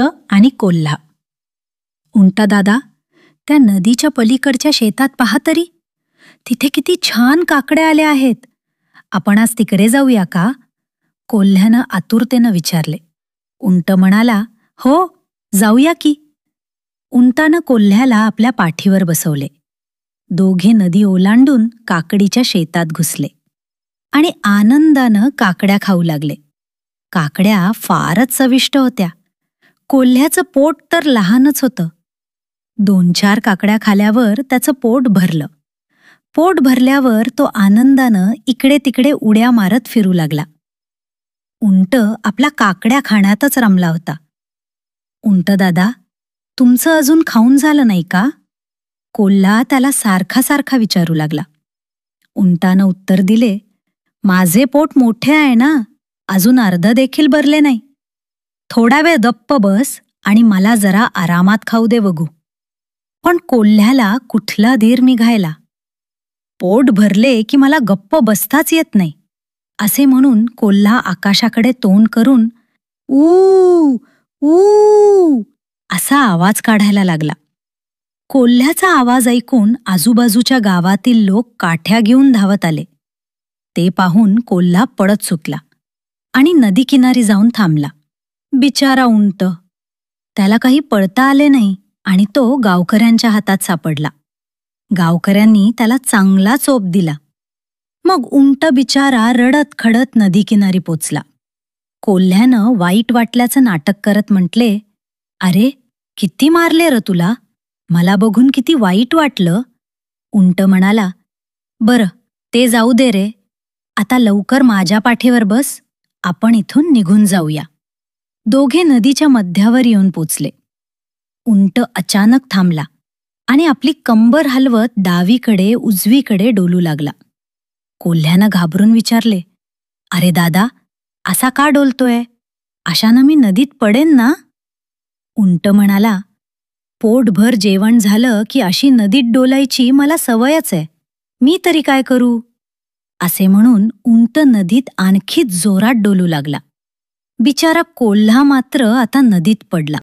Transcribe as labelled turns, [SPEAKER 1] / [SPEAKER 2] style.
[SPEAKER 1] उंट आणि कोल्हा. उंटा दादा त्या नदीच्या पलीकडच्या शेतात पहा तरी. तिथे किती छान काकड्या आल्या आहेत. आपण आज तिकडे जाऊया का? कोल्ह्यानं आतुरतेनं विचारले. उंट म्हणाला हो जाऊया की. उंटानं कोल्ह्याला आपल्या पाठीवर बसवले. दोघे नदी ओलांडून काकडीच्या शेतात घुसले आणि आनंदानं काकड्या खाऊ लागले. काकड्या फारच चविष्ट होत्या. कोल्ह्याचं पोट तर लहानच होतं. दोन चार काकड्या खाल्यावर त्याचं पोट भरलं. पोट भरल्यावर तो आनंदानं इकडे तिकडे उड्या मारत फिरू लागला. उंट आपला काकड्या खाण्यातच रमला होता. उंट दादा तुमचं अजून खाऊन झालं नाही का? कोल्हा त्याला सारखा सारखा विचारू लागला. उंटानं उत्तर दिले माझे पोट मोठे आहे ना अजून अर्ध देखील भरले नाही. थोडा वेळ गप्प बस आणि मला जरा आरामात खाऊ दे बघू पण कोल्ह्याला कुठला धीर निघायला? पोट भरले की मला गप्प बसताच येत नाही असे म्हणून कोल्हा आकाशाकडे तोंड करून ऊ ऊ असा आवाज काढायला लागला. कोल्ह्याचा आवाज ऐकून आजूबाजूच्या गावातील लोक काठ्या घेऊन धावत आले. ते पाहून कोल्हा पडत सुटला आणि नदीकिनारी जाऊन थांबला. बिचारा उंट. त्याला काही पळता आले नाही आणि तो गावकऱ्यांच्या हातात सापडला. गावकऱ्यांनी त्याला चांगला चोप दिला. मग उंट बिचारा रडत खडत नदीकिनारी पोचला. कोल्ह्यानं वाईट वाटल्याचं नाटक करत म्हटले अरे किती मारले र तुला? मला बघून किती वाईट वाटलं. उंट म्हणाला बरं ते जाऊ दे रे. आता लवकर माझ्या पाठीवर बस. आपण इथून निघून जाऊया. दोघे नदीच्या मध्यावर येऊन पोचले. उंट अचानक थांबला आणि आपली कंबर हलवत डावीकडे उजवीकडे डोलू लागला. कोल्ह्यानं घाबरून विचारले अरे दादा असा का डोलतोय? अशानं मी नदीत पडेन ना? उंट म्हणाला पोटभर जेवण झालं की अशी नदीत डोलायची मला सवयच आहे. मी तरी काय करू? असे म्हणून उंट नदीत आणखीच जोरात डोलू लागला. बिचारा कोल्हा मात्र आता नदीत पडला.